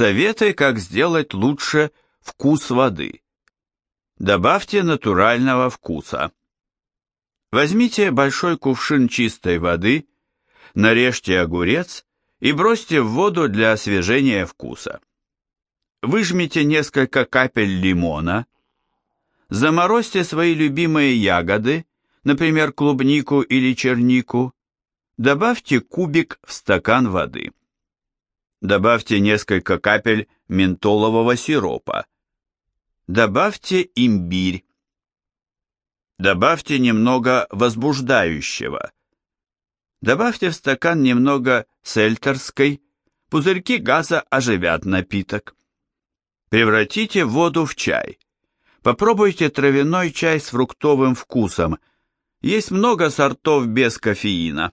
Советы, как сделать лучше вкус воды. Добавьте натурального вкуса. Возьмите большой кувшин чистой воды, нарежьте огурец и бросьте в воду для освежения вкуса. Выжмите несколько капель лимона, заморозьте свои любимые ягоды, например, клубнику или чернику, добавьте кубик в стакан воды. Добавьте несколько капель ментолового сиропа. Добавьте имбирь. Добавьте немного возбуждающего. Добавьте в стакан немного сельтерской, пузырьки газа оживят напиток. Превратите воду в чай. Попробуйте травяной чай с фруктовым вкусом. Есть много сортов без кофеина.